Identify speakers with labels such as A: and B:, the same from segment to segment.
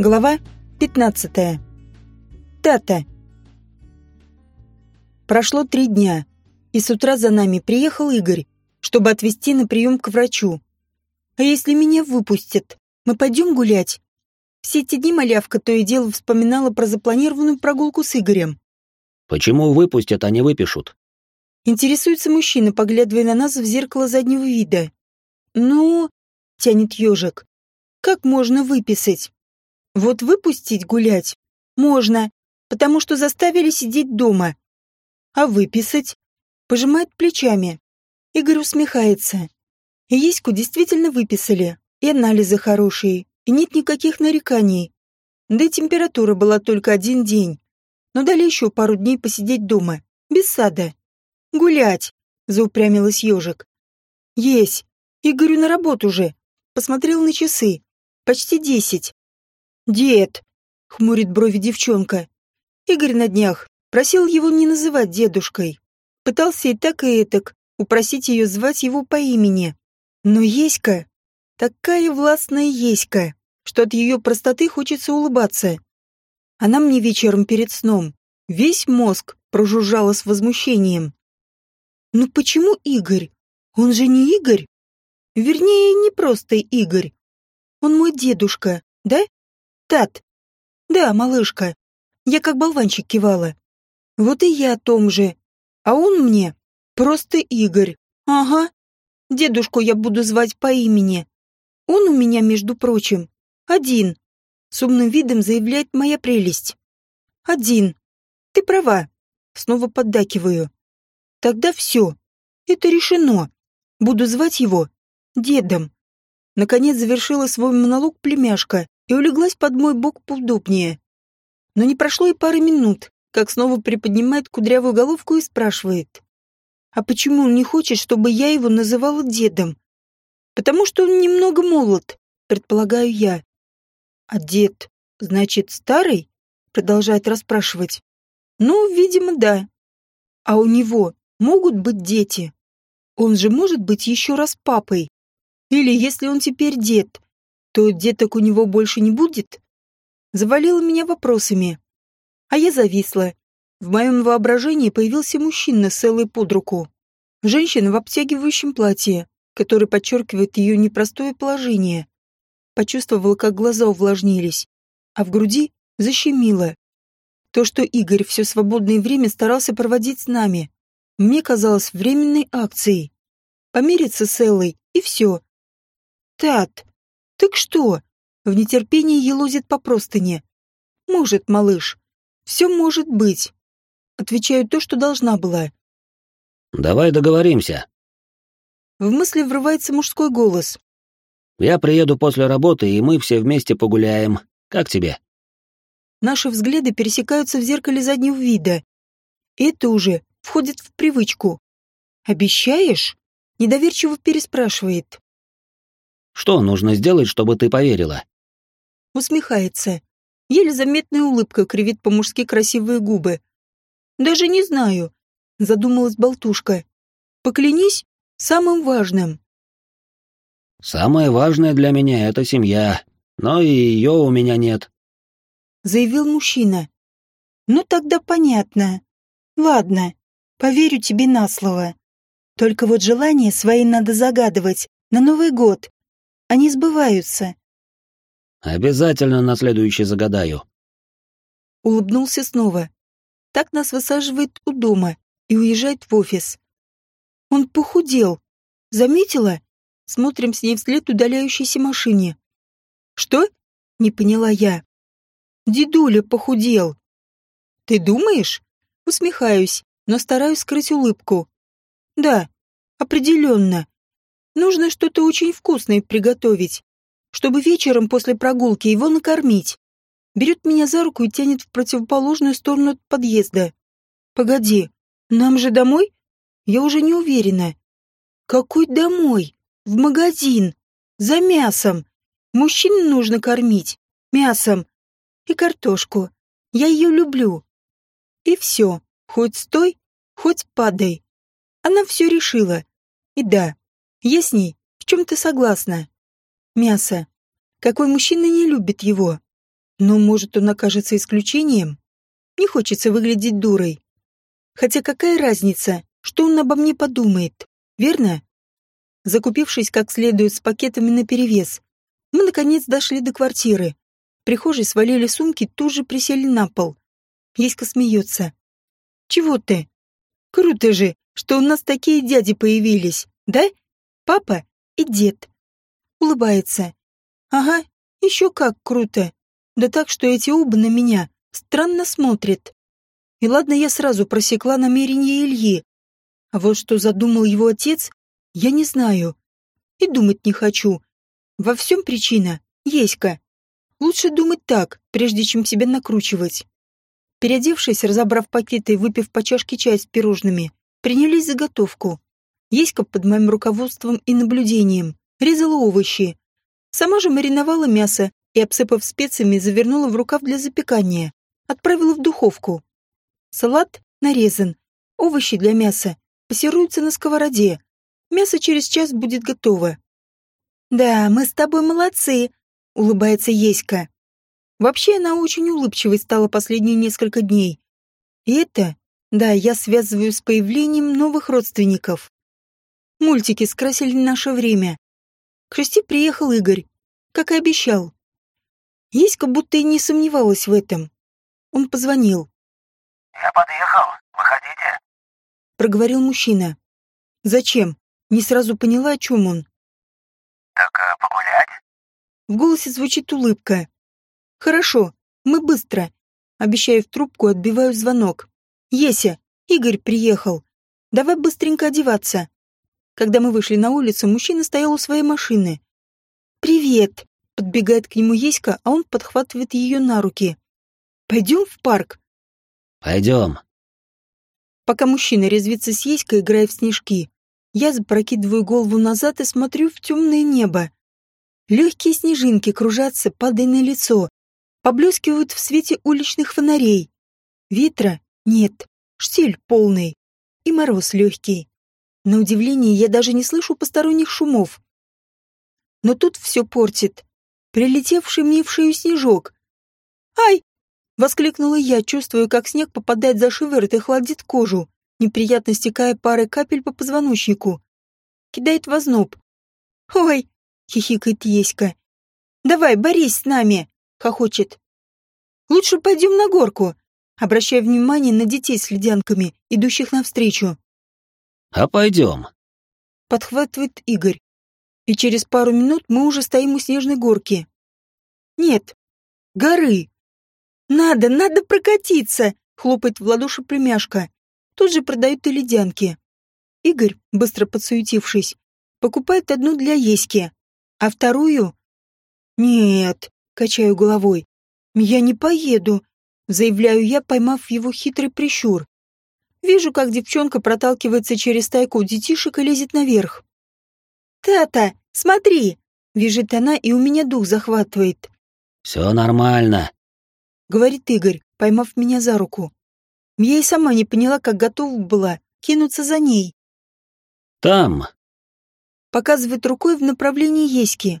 A: Глава 15. Тата. Прошло три дня, и с утра за нами приехал Игорь, чтобы отвезти на прием к врачу. А если меня выпустят, мы пойдем гулять? Все эти дни малявка то и дело вспоминала про запланированную прогулку с Игорем.
B: Почему выпустят, а не выпишут?
A: Интересуется мужчина, поглядывая на нас в зеркало заднего вида. Ну, тянет ежик. Как можно выписать? Вот выпустить гулять можно, потому что заставили сидеть дома. А выписать? Пожимает плечами. Игорь усмехается. Еську действительно выписали. И анализы хорошие, и нет никаких нареканий. Да и температура была только один день. Но дали еще пару дней посидеть дома, без сада. «Гулять!» — заупрямилась ежик. «Есть! Игорю на работу же!» Посмотрел на часы. «Почти десять. «Дед!» — хмурит брови девчонка. Игорь на днях просил его не называть дедушкой. Пытался и так, и этак упросить ее звать его по имени. Но Еська, такая властная Еська, что от ее простоты хочется улыбаться. Она мне вечером перед сном весь мозг прожужжала с возмущением. «Ну почему Игорь? Он же не Игорь. Вернее, не просто Игорь. Он мой дедушка, да?» Тат. Да, малышка. Я как болванчик кивала. Вот и я о том же. А он мне просто Игорь. Ага. Дедушку я буду звать по имени. Он у меня, между прочим, один. С умным видом заявляет моя прелесть. Один. Ты права. Снова поддакиваю. Тогда все. Это решено. Буду звать его дедом. Наконец завершила свой монолог племяшка и улеглась под мой бок поудобнее. Но не прошло и пары минут, как снова приподнимает кудрявую головку и спрашивает. «А почему он не хочет, чтобы я его называла дедом?» «Потому что он немного молод», предполагаю я. «А дед, значит, старый?» продолжает расспрашивать. «Ну, видимо, да. А у него могут быть дети? Он же может быть еще раз папой. Или если он теперь дед, то деток у него больше не будет? Завалила меня вопросами. А я зависла. В моем воображении появился мужчина с Эллой под руку. Женщина в обтягивающем платье, который подчеркивает ее непростое положение. Почувствовала, как глаза увлажнились, а в груди защемило. То, что Игорь все свободное время старался проводить с нами, мне казалось временной акцией. Помириться с Эллой, и все. Тат, «Так что?» В нетерпении елозит по простыне. «Может, малыш. Все может быть». Отвечаю то, что должна была.
B: «Давай договоримся».
A: В мысли врывается мужской голос.
B: «Я приеду после работы, и мы все вместе погуляем. Как тебе?»
A: Наши взгляды пересекаются в зеркале заднего вида. Это уже входит в привычку. «Обещаешь?» Недоверчиво переспрашивает.
B: Что нужно сделать, чтобы ты поверила?»
A: Усмехается. Еле заметная улыбка кривит по-мужски красивые губы. «Даже не знаю», — задумалась болтушка. «Поклянись самым важным».
B: «Самое важное для меня — это семья, но и ее у меня нет», —
A: заявил мужчина. «Ну тогда понятно. Ладно, поверю тебе на слово. Только вот желания свои надо загадывать на Новый год, они сбываются.
B: Обязательно на следующий загадаю.
A: Улыбнулся снова. Так нас высаживает у дома и уезжает в офис. Он похудел. Заметила? Смотрим с ней вслед удаляющейся машине. Что? Не поняла я. Дедуля похудел. Ты думаешь? Усмехаюсь, но стараюсь скрыть улыбку. Да, определенно. Нужно что-то очень вкусное приготовить, чтобы вечером после прогулки его накормить. Берет меня за руку и тянет в противоположную сторону от подъезда. Погоди, нам же домой? Я уже не уверена. Какой домой? В магазин. За мясом. Мужчин нужно кормить. Мясом. И картошку. Я ее люблю. И все. Хоть стой, хоть падай. Она все решила. И да, с ней в чем-то согласна. Мясо. Какой мужчина не любит его? Но, может, он окажется исключением? Не хочется выглядеть дурой. Хотя какая разница, что он обо мне подумает, верно? Закупившись как следует с пакетами наперевес, мы, наконец, дошли до квартиры. В прихожей свалили сумки, тут же присели на пол. Еська смеется. «Чего ты? Круто же, что у нас такие дяди появились, да? Папа и дед». Улыбается. «Ага, еще как круто. Да так, что эти оба на меня странно смотрят. И ладно, я сразу просекла намерение Ильи. А вот что задумал его отец, я не знаю. И думать не хочу. Во всем причина — Еська. Лучше думать так, прежде чем себя накручивать. Переодевшись, разобрав пакеты и выпив по чашке чая с пирожными, принялись заготовку. Еська под моим руководством и наблюдением резала овощи. Сама же мариновала мясо и, обсыпав специями, завернула в рукав для запекания. Отправила в духовку. Салат нарезан. Овощи для мяса пассируются на сковороде. Мясо через час будет готово. «Да, мы с тобой молодцы», — улыбается Еська. Вообще она очень улыбчивой стала последние несколько дней. И это, да, я связываю с появлением новых родственников. Мультики скрасили наше время. К Шести приехал Игорь, как и обещал. Еська будто и не сомневалась в этом. Он позвонил.
C: «Я подъехал. Выходите», —
A: проговорил мужчина. «Зачем?» Не сразу поняла, о чем он.
C: «Так э, погулять?»
A: В голосе звучит улыбка. «Хорошо, мы быстро». Обещаю в трубку, отбиваю звонок. «Еся, Игорь приехал. Давай быстренько одеваться». Когда мы вышли на улицу, мужчина стоял у своей машины. «Привет!» — подбегает к нему Еська, а он подхватывает ее на руки. «Пойдем в парк?»
B: «Пойдем».
A: Пока мужчина резвится с Еськой, играя в снежки, я запрокидываю голову назад и смотрю в темное небо. Легкие снежинки кружатся, падая на лицо, поблескивают в свете уличных фонарей. Ветра нет, штиль полный и мороз легкий. На удивление я даже не слышу посторонних шумов. Но тут все портит. Прилетевший мне в шею снежок. «Ай!» — воскликнула я, чувствуя, как снег попадает за шиворот и хладит кожу неприятно стекая парой капель по позвоночнику. Кидает в озноб. «Ой!» — хихикает Еська. «Давай, борись с нами!» — хохочет. «Лучше пойдем на горку!» обращая внимание на детей с ледянками, идущих навстречу.
B: «А пойдем!»
A: — подхватывает Игорь. И через пару минут мы уже стоим у снежной горки. «Нет, горы!» «Надо, надо прокатиться!» — хлопает в ладоши племяшка. Тут же продают и ледянки. Игорь, быстро подсуетившись, покупает одну для Еськи, а вторую... «Нет», — качаю головой, — «я не поеду», — заявляю я, поймав его хитрый прищур. Вижу, как девчонка проталкивается через стайку детишек и лезет наверх. «Тата, смотри!» — вяжет она, и у меня дух захватывает.
B: «Все нормально», —
A: говорит Игорь, поймав меня за руку. Я и сама не поняла, как готова была кинуться за ней.
B: «Там!»
A: Показывает рукой в направлении Еськи.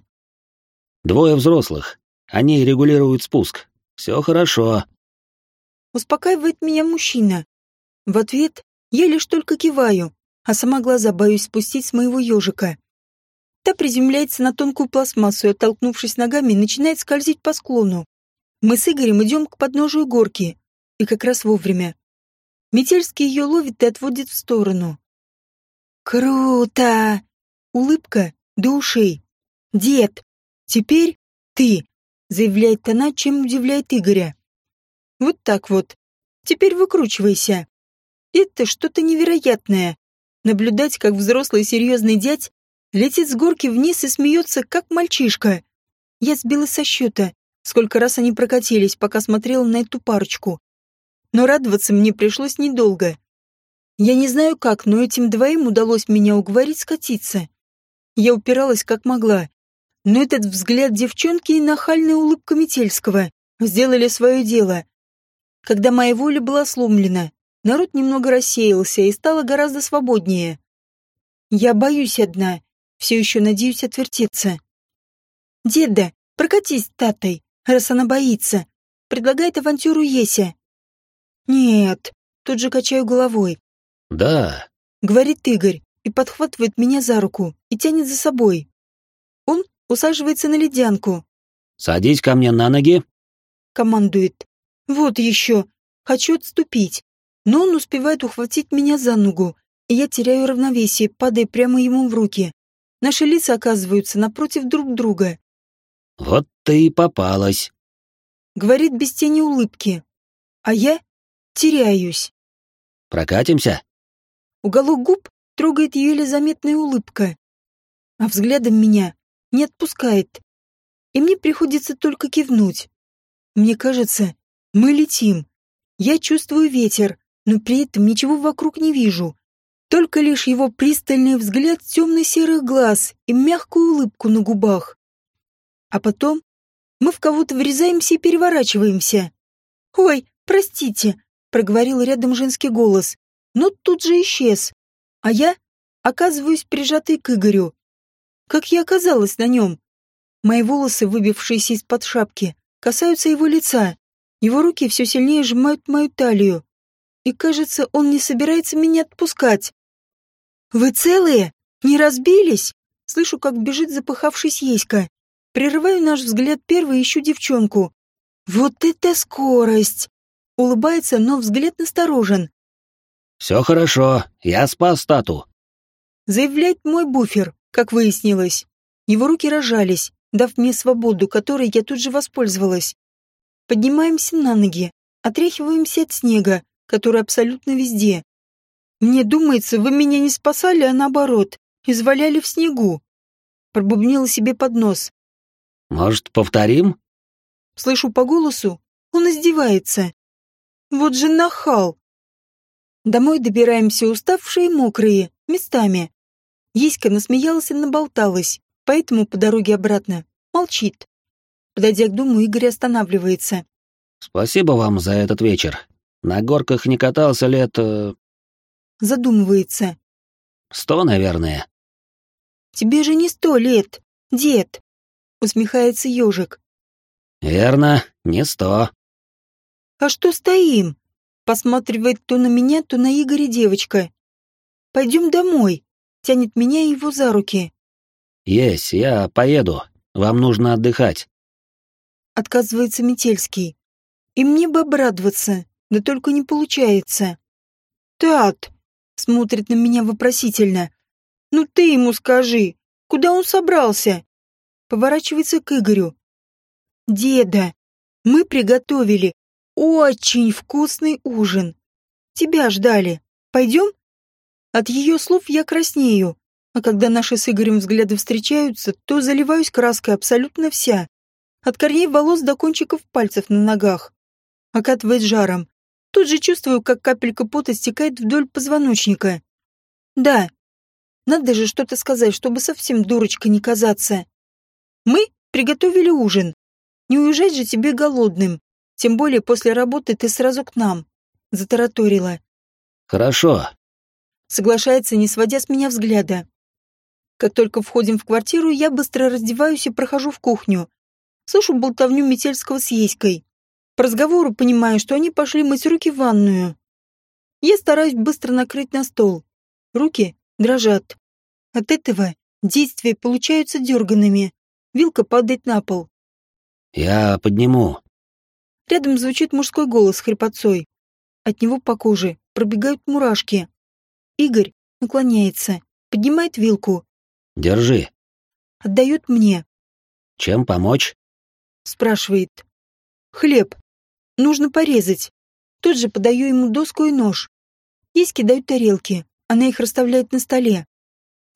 B: «Двое взрослых. Они регулируют спуск. Все хорошо».
A: Успокаивает меня мужчина. В ответ я лишь только киваю, а сама глаза боюсь спустить с моего ежика. Та приземляется на тонкую пластмассу и, оттолкнувшись ногами, начинает скользить по склону. Мы с Игорем идем к подножию горки, и как раз вовремя. Метельский ее ловит и отводит в сторону. «Круто!» Улыбка до ушей. «Дед, теперь ты!» заявляет она, чем удивляет Игоря. «Вот так вот. Теперь выкручивайся. Это что-то невероятное. Наблюдать, как взрослый серьезный дядь летит с горки вниз и смеется, как мальчишка. Я сбила со счета, сколько раз они прокатились, пока смотрела на эту парочку. Но радоваться мне пришлось недолго. Я не знаю как, но этим двоим удалось меня уговорить скатиться. Я упиралась как могла. Но этот взгляд девчонки и нахальная улыбка Метельского сделали свое дело. Когда моя воля была сломлена, народ немного рассеялся и стало гораздо свободнее. Я боюсь одна, все еще надеюсь отвертеться. «Деда, прокатись с татой, раз она боится. Предлагает авантюру Еся. Нет, тут же качаю головой.
B: Да,
A: Говорит Игорь и подхватывает меня за руку и тянет за собой. Он усаживается на ледянку,
B: садись ко мне на ноги.
A: командует. Вот еще. Хочу отступить. Но он успевает ухватить меня за ногу, и я теряю равновесие, падая прямо ему в руки. Наши лица оказываются напротив друг друга.
B: Вот ты и попалась.
A: Говорит без тени улыбки. А я теряюсь.
B: Прокатимся?
A: Уголок губ трогает еле заметная улыбка. А взглядом меня не отпускает. И мне приходится только кивнуть. Мне кажется, мы летим. Я чувствую ветер, но при этом ничего вокруг не вижу. Только лишь его пристальный взгляд темно-серых глаз и мягкую улыбку на губах. А потом мы в кого-то врезаемся и переворачиваемся. «Ой, простите», — проговорил рядом женский голос, но тут же исчез. А я оказываюсь прижатой к Игорю. Как я оказалась на нем? Мои волосы, выбившиеся из-под шапки, касаются его лица. Его руки все сильнее сжимают мою талию. И, кажется, он не собирается меня отпускать. «Вы целые? Не разбились?» Слышу, как бежит запыхавшись Еська. Прерываю наш взгляд первой ищу девчонку. «Вот это скорость!» Улыбается, но взгляд насторожен.
B: Все хорошо, я спас стату.
A: Заявляет мой буфер, как выяснилось. Его руки рожались, дав мне свободу, которой я тут же воспользовалась. Поднимаемся на ноги, отряхиваемся от снега, который абсолютно везде. Мне думается, вы меня не спасали, а наоборот, изваляли в снегу. Пробубнила себе под нос.
B: Может, повторим?
A: Слышу по голосу, он издевается. Вот же нахал. Домой добираемся уставшие и мокрые, местами. Еська насмеялась и наболталась, поэтому по дороге обратно молчит. Подойдя к дому, Игорь останавливается.
B: Спасибо вам за этот вечер. На горках не катался лет... э,
A: Задумывается.
B: Сто, наверное.
A: «Тебе же не сто лет, дед!» Усмехается ежик.
B: Верно, не сто.
A: «А что стоим?» Посматривает то на меня, то на Игоря девочка. «Пойдем домой», тянет меня его за руки.
B: Есть, я поеду. Вам нужно отдыхать.
A: Отказывается Метельский. И мне бы обрадоваться, да только не получается. «Тат!» — смотрит на меня вопросительно. «Ну ты ему скажи, куда он собрался?» Поворачивается к Игорю. «Деда, мы приготовили очень вкусный ужин. Тебя ждали. Пойдем?» От ее слов я краснею, а когда наши с Игорем взгляды встречаются, то заливаюсь краской абсолютно вся. От корней волос до кончиков пальцев на ногах. Окатывает жаром. Тут же чувствую, как капелька пота стекает вдоль позвоночника. Да, надо же что-то сказать, чтобы совсем дурочка не казаться. Мы приготовили ужин. Не уезжать же тебе голодным. Тем более после работы ты сразу к нам. Затараторила.
B: Хорошо.
A: Соглашается, не сводя с меня взгляда. Как только входим в квартиру, я быстро раздеваюсь и прохожу в кухню. Слышу болтовню Метельского с Еськой. По разговору понимаю, что они пошли мыть руки в ванную. Я стараюсь быстро накрыть на стол. Руки дрожат. От этого действия получаются дерганными. Вилка падает на пол.
B: Я подниму.
A: Рядом звучит мужской голос с хрипотцой. От него по коже пробегают мурашки. Игорь наклоняется, поднимает вилку,
B: Держи.
A: отдает мне,
B: Чем помочь?
A: спрашивает. Хлеб. Нужно порезать. Тут же подаю ему доску и нож. Есть кидают тарелки. Она их расставляет на столе.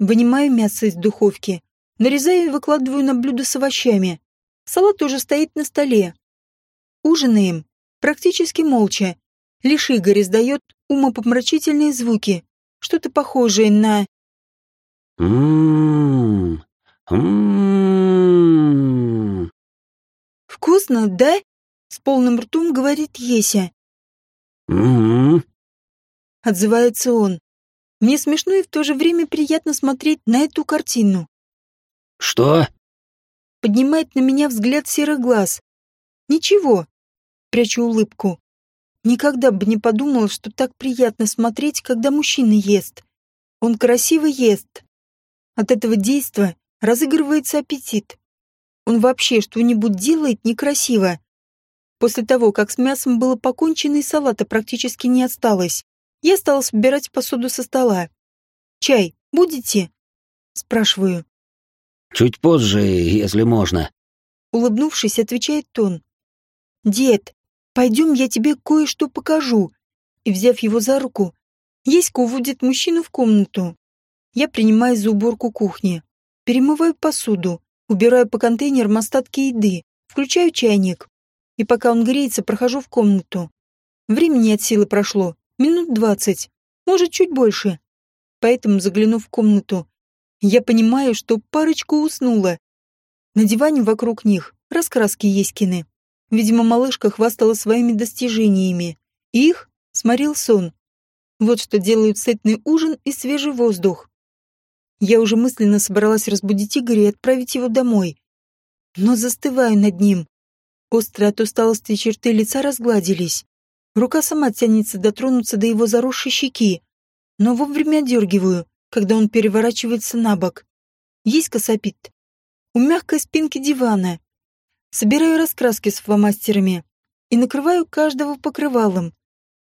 A: Вынимаю мясо из духовки. Нарезаю и выкладываю на блюдо с овощами. Салат уже стоит на столе. Ужинаем. Практически молча. Лишь Игорь издает умопомрачительные звуки. Что-то похожее на...
B: Ммм. Ммм.
A: «Вкусно, да?» С полным ртом говорит Еся.
B: Ммм.
A: Отзывается он. Мне смешно и в то же время приятно смотреть на эту картину.
B: Что?
A: Поднимает на меня взгляд серых глаз. Ничего. Прячу улыбку. Никогда бы не подумала, что так приятно смотреть, когда мужчина ест. Он красиво ест. От этого действа разыгрывается аппетит. Он вообще что-нибудь делает некрасиво. После того, как с мясом было покончено и салата практически не осталось, я стала собирать посуду со стола. «Чай будете?» Спрашиваю.
B: «Чуть позже, если можно», —
A: улыбнувшись, отвечает Тон. «Дед, пойдем, я тебе кое-что покажу». И, взяв его за руку, Еська уводит мужчину в комнату. Я принимаюсь за уборку кухни. Перемываю посуду, убираю по контейнерам остатки еды, включаю чайник. И пока он греется, прохожу в комнату. Времени от силы прошло, минут двадцать, может, чуть больше. Поэтому, заглянув в комнату, я понимаю, что парочка уснула. На диване вокруг них раскраски Еськины. Видимо, малышка хвастала своими достижениями. их сморил сон. Вот что делают сытный ужин и свежий воздух. Я уже мысленно собралась разбудить Игоря и отправить его домой. Но застываю над ним. Острые от усталости черты лица разгладились. Рука сама тянется дотронуться до его заросшей щеки, но вовремя дергиваю, когда он переворачивается на бок. Есть косопит. У мягкой спинки дивана. Собираю раскраски с фломастерами и накрываю каждого покрывалом.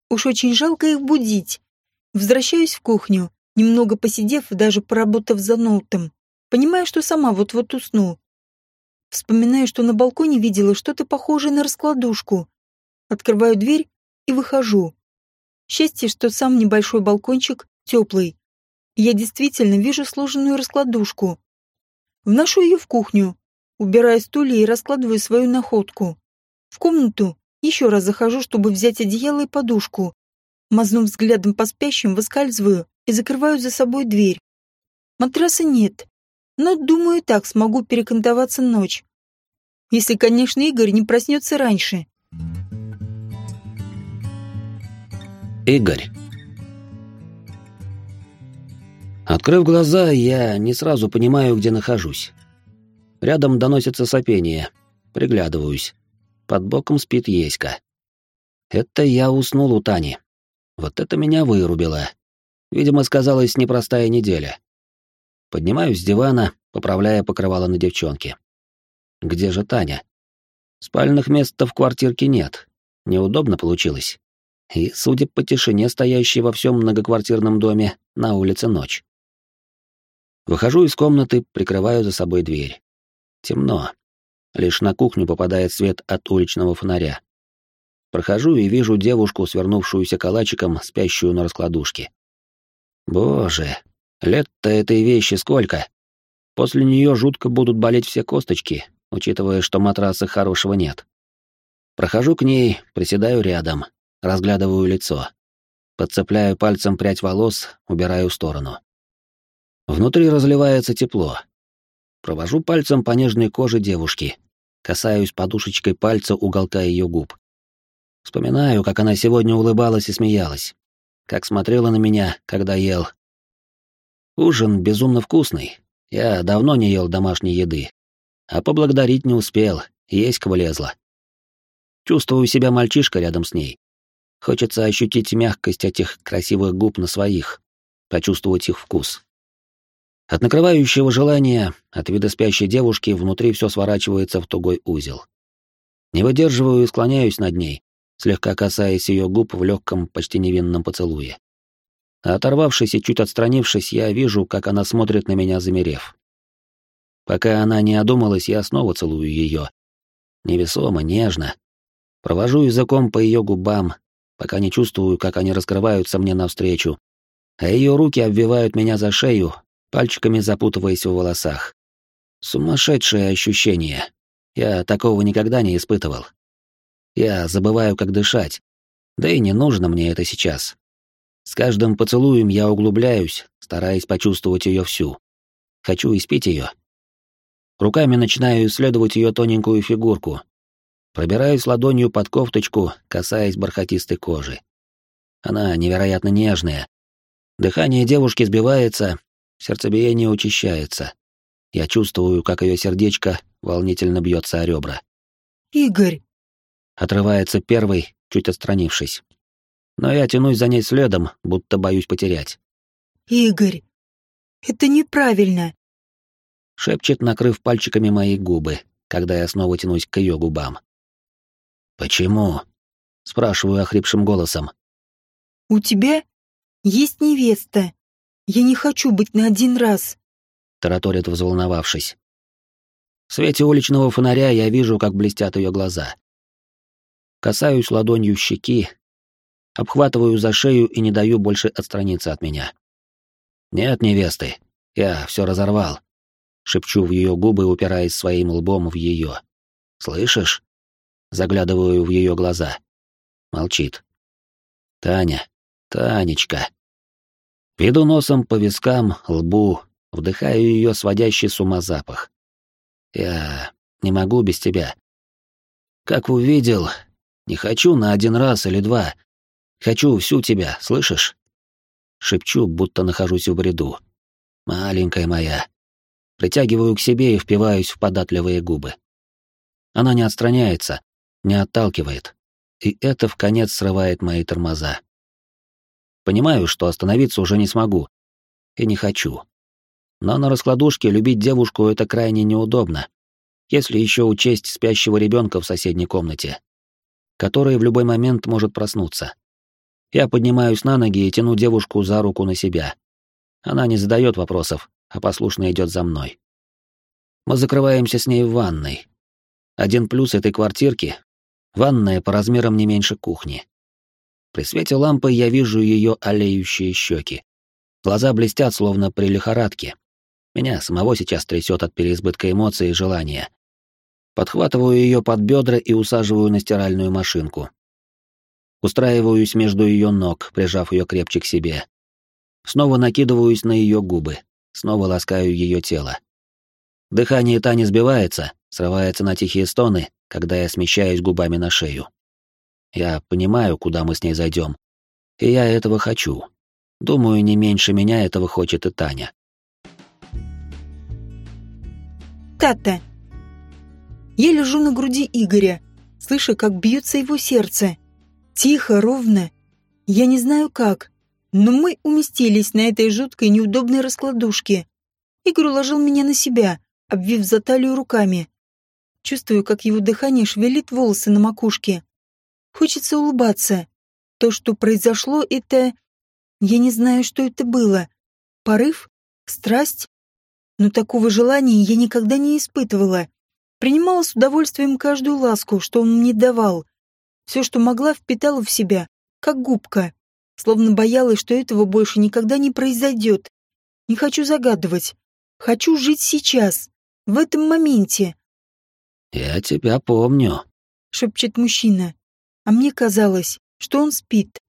A: Уж очень жалко их будить. Возвращаюсь в кухню, немного посидев и даже поработав за ноутом. Понимаю, что сама вот-вот усну. Вспоминаю, что на балконе видела что-то похожее на раскладушку. Открываю дверь и выхожу. Счастье, что сам небольшой балкончик теплый. Я действительно вижу сложенную раскладушку. Вношу ее в кухню, убираю стулья и раскладываю свою находку. В комнату еще раз захожу, чтобы взять одеяло и подушку. Мазнув взглядом по спящим, выскальзываю и закрываю за собой дверь. Матраса нет, но, думаю, так смогу перекантоваться ночь. Если, конечно, Игорь не проснется раньше.
B: Игорь. Открыв глаза, я не сразу понимаю, где нахожусь. Рядом доносится сопение. Приглядываюсь. Под боком спит Еська. Это я уснул у Тани. Вот это меня вырубило. Видимо, сказалась непростая неделя. Поднимаюсь с дивана, поправляя покрывало на девчонке. Где же Таня? Спальных мест-то в квартирке нет. Неудобно получилось. И, судя по тишине, стоящей во всем многоквартирном доме, на улице ночь. Выхожу из комнаты, прикрываю за собой дверь. Темно. Лишь на кухню попадает свет от уличного фонаря. Прохожу и вижу девушку, свернувшуюся калачиком, спящую на раскладушке. Боже, Лет-то этой вещи сколько? После нее жутко будут болеть все косточки, учитывая, что матраса хорошего нет. Прохожу к ней, приседаю рядом, разглядываю лицо. Подцепляю пальцем прядь волос, убираю в сторону. Внутри разливается тепло. Провожу пальцем по нежной коже девушки, касаюсь подушечкой пальца уголка ее губ. Вспоминаю, как она сегодня улыбалась и смеялась, как смотрела на меня, когда ел, Ужин безумно вкусный. Я давно не ел домашней еды. А поблагодарить не успел, есть влезла. Чувствую себя мальчишка рядом с ней. Хочется ощутить мягкость этих красивых губ на своих, почувствовать их вкус. От накрывающего желания, от вида спящей девушки, внутри все сворачивается в тугой узел. Не выдерживаю и склоняюсь над ней, слегка касаясь ее губ в легком, почти невинном поцелуе. Оторвавшись и чуть отстранившись, я вижу, как она смотрит на меня, замерев. Пока она не одумалась, я снова целую ее. Невесомо, нежно. Провожу языком по ее губам, пока не чувствую, как они раскрываются мне навстречу, а ее руки обвивают меня за шею, пальчиками запутываясь в волосах. Сумасшедшее ощущение. Я такого никогда не испытывал. Я забываю, как дышать. Да и не нужно мне это сейчас. С каждым поцелуем я углубляюсь, стараясь почувствовать ее всю. Хочу испить ее. Руками начинаю исследовать ее тоненькую фигурку. Пробираюсь ладонью под кофточку, касаясь бархатистой кожи. Она невероятно нежная. Дыхание девушки сбивается, сердцебиение учащается. Я чувствую, как ее сердечко волнительно бьется о ребра.
A: «Игорь!»
B: Отрывается первый, чуть отстранившись. Но я тянусь за ней следом, будто боюсь потерять.
A: «Игорь, это неправильно!»
B: Шепчет, накрыв пальчиками мои губы, когда я снова тянусь к ее губам. «Почему?» — спрашиваю охрипшим голосом.
A: «У тебя есть невеста. Я не хочу быть на один раз», —
B: тараторит, взволновавшись. В свете уличного фонаря я вижу, как блестят ее глаза. Касаюсь ладонью щеки, обхватываю за шею и не даю больше отстраниться от меня. «Нет невесты, я все разорвал», — шепчу в ее губы, упираясь своим лбом в ее. «Слышишь?» Заглядываю в ее глаза. Молчит. «Таня, Танечка». Веду носом по вискам, лбу, вдыхаю ее сводящий с ума запах. Я не могу без тебя. Как увидел, не хочу на один раз или два. Хочу всю тебя, слышишь? Шепчу, будто нахожусь в бреду. Маленькая моя. Притягиваю к себе и впиваюсь в податливые губы. Она не отстраняется, не отталкивает. И это в конец срывает мои тормоза. Понимаю, что остановиться уже не смогу. И не хочу. Но на раскладушке любить девушку — это крайне неудобно, если еще учесть спящего ребенка в соседней комнате, который в любой момент может проснуться. Я поднимаюсь на ноги и тяну девушку за руку на себя. Она не задает вопросов, а послушно идет за мной. Мы закрываемся с ней в ванной. Один плюс этой квартирки — ванная по размерам не меньше кухни. При свете лампы я вижу ее олеющие щеки. Глаза блестят, словно при лихорадке, меня самого сейчас трясет от переизбытка эмоций и желания. Подхватываю ее под бедра и усаживаю на стиральную машинку. Устраиваюсь между ее ног, прижав ее крепче к себе. Снова накидываюсь на ее губы, снова ласкаю ее тело. Дыхание Тани сбивается, срывается на тихие стоны, когда я смещаюсь губами на шею. Я понимаю, куда мы с ней зайдем, и я этого хочу. Думаю, не меньше меня этого хочет и Таня.
A: Тата. Я лежу на груди Игоря, слыша, как бьется его сердце. Тихо, ровно. Я не знаю как, но мы уместились на этой жуткой неудобной раскладушке. Игорь уложил меня на себя, обвив за талию руками. Чувствую, как его дыхание шевелит волосы на макушке. Хочется улыбаться. То, что произошло, это... Я не знаю, что это было. Порыв? Страсть? но такого желания я никогда не испытывала. Принимала с удовольствием каждую ласку, что он мне давал. Все, что могла, впитала в себя, как губка. Словно боялась, что этого больше никогда не произойдет. Не хочу загадывать. Хочу жить сейчас, в этом моменте.
B: «Я тебя помню», —
A: шепчет мужчина. А мне казалось, что он спит.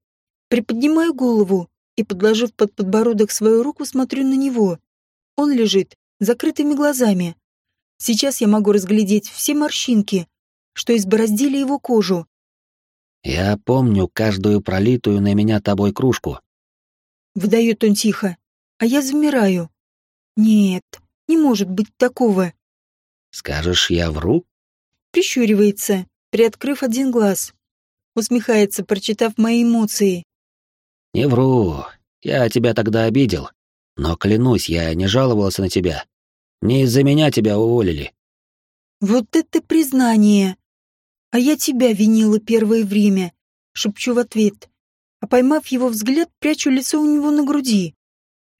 A: Приподнимаю голову и, подложив под подбородок свою руку, смотрю на него. Он лежит закрытыми глазами. Сейчас я могу разглядеть все морщинки, что избороздили его кожу.
B: «Я помню каждую пролитую на меня тобой кружку».
A: Выдает он тихо, а я замираю. Нет, не может быть такого.
B: «Скажешь, я вру?»
A: Прищуривается, приоткрыв один глаз. Усмехается, прочитав мои эмоции.
B: «Не вру. Я тебя тогда обидел. Но клянусь, я не жаловался на тебя. Не из-за меня тебя уволили.
A: Вот это признание. А я тебя винила первое время, шепчу в ответ. А поймав его взгляд, прячу лицо у него на груди.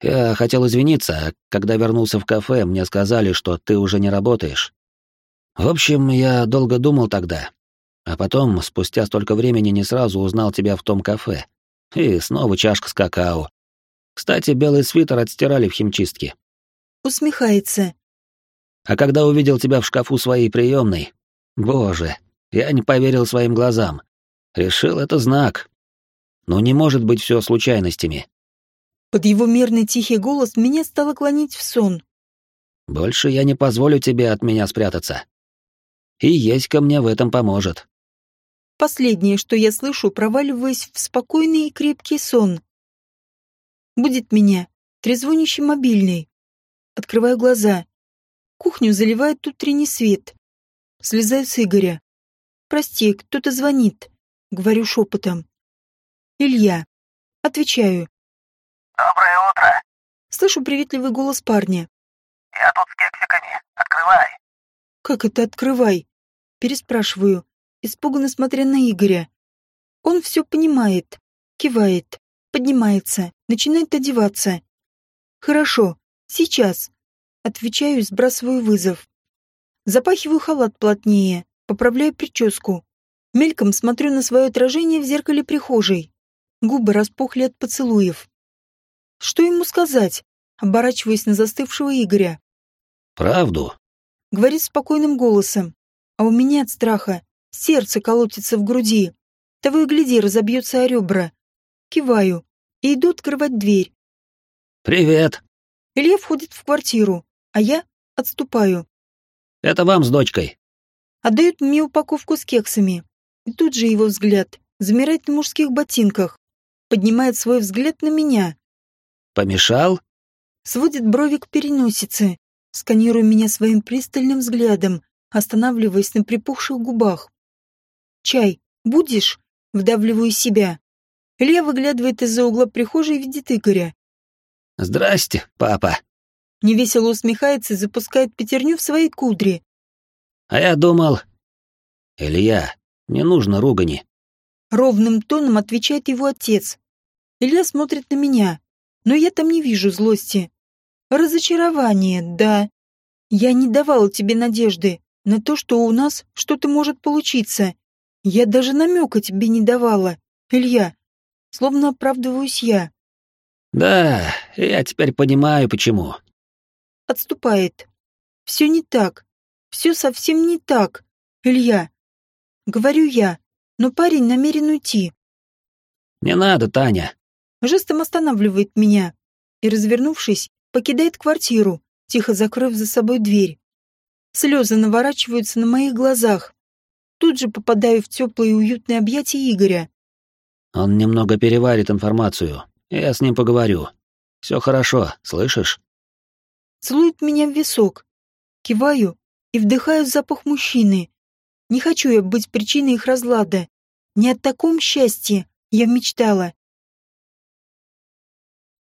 B: Я хотел извиниться, а когда вернулся в кафе, мне сказали, что ты уже не работаешь. В общем, я долго думал тогда. А потом, спустя столько времени, не сразу узнал тебя в том кафе. И снова чашка с какао. Кстати, белый свитер отстирали в химчистке.
A: Усмехается.
B: А когда увидел тебя в шкафу своей приемной, боже, я не поверил своим глазам. Решил, это знак. Но не может быть все случайностями.
A: Под его мерный тихий голос меня стало клонить в сон.
B: Больше я не позволю тебе от меня спрятаться. И Еська мне в этом поможет.
A: Последнее, что я слышу, проваливаясь в спокойный и крепкий сон. Будет меня, трезвонящий мобильный. Открываю глаза. Кухню заливает утренний свет. Слезаю с Игоря. Прости, кто-то звонит», — говорю шепотом. «Илья». Отвечаю.
C: Доброе утро.
A: Слышу приветливый голос парня.
C: Я тут с кексиками. Открывай.
A: «Как это открывай?» Переспрашиваю, испуганно смотря на Игоря. Он все понимает, кивает, поднимается, начинает одеваться. «Хорошо, сейчас». Отвечаю и сбрасываю вызов. Запахиваю халат плотнее, поправляю прическу. Мельком смотрю на свое отражение в зеркале прихожей. Губы распухли от поцелуев. Что ему сказать? Оборачиваясь на застывшего Игоря.
B: «Правду?»
A: Говорит спокойным голосом. А у меня от страха сердце колотится в груди. Того и гляди, разобьется о ребра. Киваю и иду открывать дверь.
B: «Привет.
A: Илья входит в квартиру, а я отступаю.
B: Это вам с дочкой».
A: Отдают мне упаковку с кексами. И тут же его взгляд замирает на мужских ботинках. Поднимает свой взгляд на меня.
B: «Помешал?»
A: Сводит брови к переносице, сканируя меня своим пристальным взглядом, останавливаясь на припухших губах. «Чай, будешь?» Вдавливаю себя. Илья выглядывает из-за угла прихожей и видит Игоря.
B: «Здрасте, папа».
A: Невесело усмехается и запускает пятерню в свои кудри.
B: А я думал... Илья, не нужно ругани.
A: Ровным тоном отвечает его отец. Илья смотрит на меня, но я там не вижу злости. Разочарование, да. Я не давала тебе надежды на то, что у нас что-то может получиться. Я даже намека тебе не давала, Илья. Словно оправдываюсь я.
B: Да, я теперь понимаю, почему.
A: Отступает. Все не так. Все совсем не так, Илья. Говорю я, но парень намерен уйти.
B: Не надо, Таня.
A: Жестом останавливает меня и, развернувшись, покидает квартиру, тихо закрыв за собой дверь. Слезы наворачиваются на моих глазах. Тут же попадаю в теплые и уютные объятия Игоря.
B: Он немного переварит информацию. Я с ним поговорю. Все хорошо, слышишь?
A: Целует меня в висок. Киваю и вдыхаю запах мужчины. Не хочу я быть причиной их разлада. Не о таком счастье я мечтала.